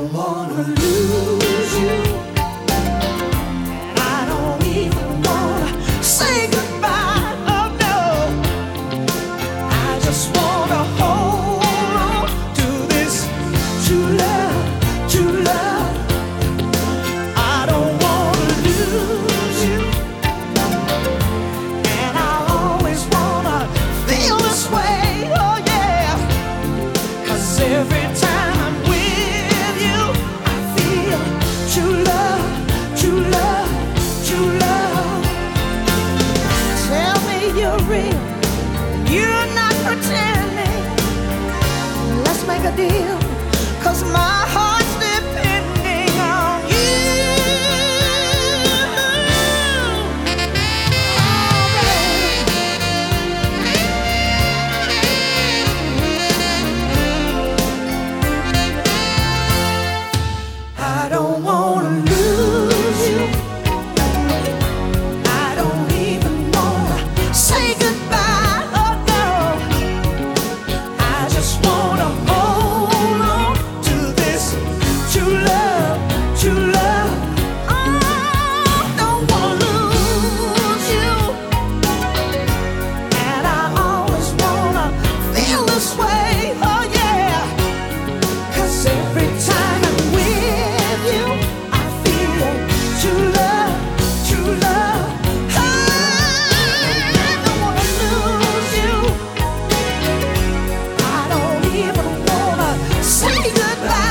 don't wanna lose you. you're real. You're not pretending. Let's make a deal. Cause my give wanna say goodbye.